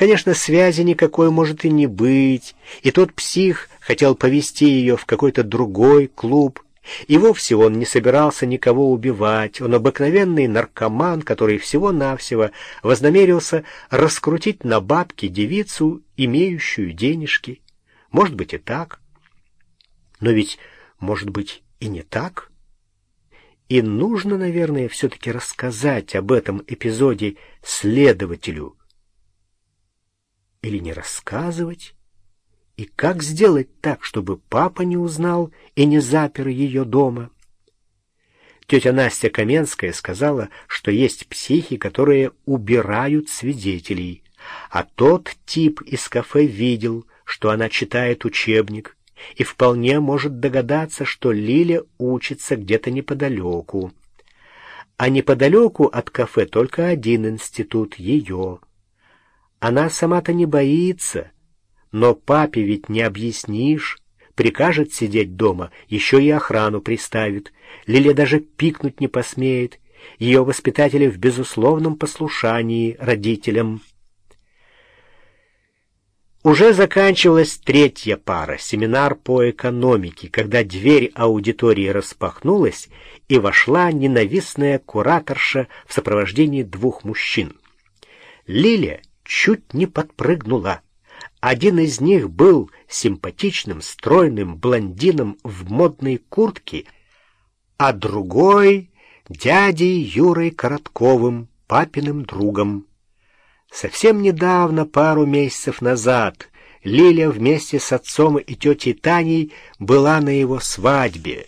Конечно, связи никакой может и не быть, и тот псих хотел повести ее в какой-то другой клуб, и вовсе он не собирался никого убивать, он обыкновенный наркоман, который всего-навсего вознамерился раскрутить на бабки девицу, имеющую денежки. Может быть и так. Но ведь, может быть, и не так. И нужно, наверное, все-таки рассказать об этом эпизоде следователю. Или не рассказывать? И как сделать так, чтобы папа не узнал и не запер ее дома? Тетя Настя Каменская сказала, что есть психи, которые убирают свидетелей, а тот тип из кафе видел, что она читает учебник, и вполне может догадаться, что Лиля учится где-то неподалеку. А неподалеку от кафе только один институт — ее. Она сама-то не боится, но папе ведь не объяснишь. Прикажет сидеть дома, еще и охрану приставит. Лиля даже пикнуть не посмеет. Ее воспитатели в безусловном послушании родителям. Уже заканчивалась третья пара, семинар по экономике, когда дверь аудитории распахнулась, и вошла ненавистная кураторша в сопровождении двух мужчин. Лиля чуть не подпрыгнула. Один из них был симпатичным, стройным блондином в модной куртке, а другой — дядей Юрой Коротковым, папиным другом. Совсем недавно, пару месяцев назад, Лиля вместе с отцом и тетей Таней была на его свадьбе.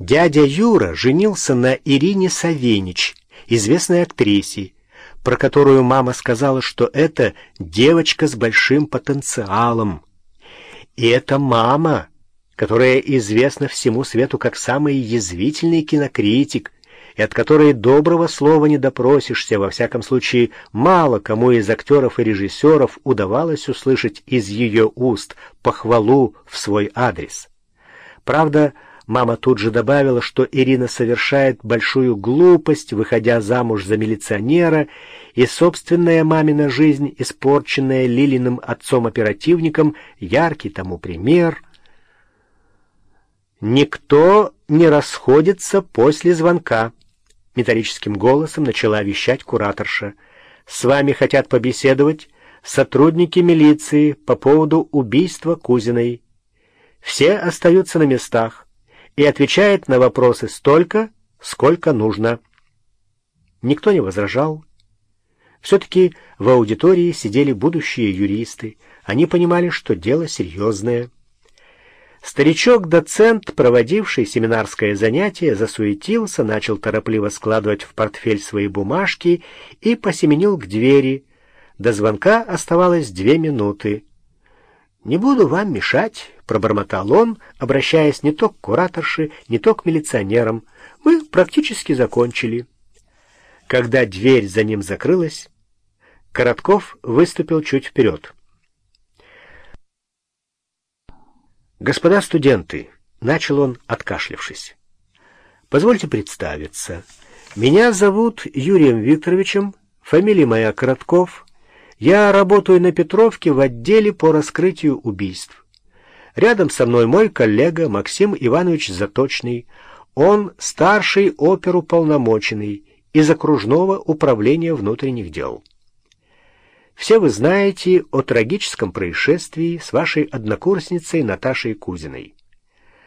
Дядя Юра женился на Ирине Савенич, известной актрисе, про которую мама сказала, что это девочка с большим потенциалом. И это мама, которая известна всему свету как самый язвительный кинокритик, и от которой доброго слова не допросишься, во всяком случае, мало кому из актеров и режиссеров удавалось услышать из ее уст похвалу в свой адрес. Правда, мама тут же добавила, что Ирина совершает большую глупость, выходя замуж за милиционера, и собственная мамина жизнь, испорченная Лилиным отцом-оперативником, яркий тому пример. Никто не расходится после звонка металлическим голосом начала вещать кураторша. «С вами хотят побеседовать сотрудники милиции по поводу убийства Кузиной. Все остаются на местах и отвечают на вопросы столько, сколько нужно». Никто не возражал. Все-таки в аудитории сидели будущие юристы. Они понимали, что дело серьезное. Старичок-доцент, проводивший семинарское занятие, засуетился, начал торопливо складывать в портфель свои бумажки и посеменил к двери. До звонка оставалось две минуты. «Не буду вам мешать», — пробормотал он, обращаясь не то к кураторше, не то к милиционерам. «Мы практически закончили». Когда дверь за ним закрылась, Коротков выступил чуть вперед. «Господа студенты», — начал он, откашлившись, — «позвольте представиться. Меня зовут Юрием Викторовичем, фамилия моя Коротков. Я работаю на Петровке в отделе по раскрытию убийств. Рядом со мной мой коллега Максим Иванович Заточный. Он старший оперуполномоченный из окружного управления внутренних дел». Все вы знаете о трагическом происшествии с вашей однокурсницей Наташей Кузиной.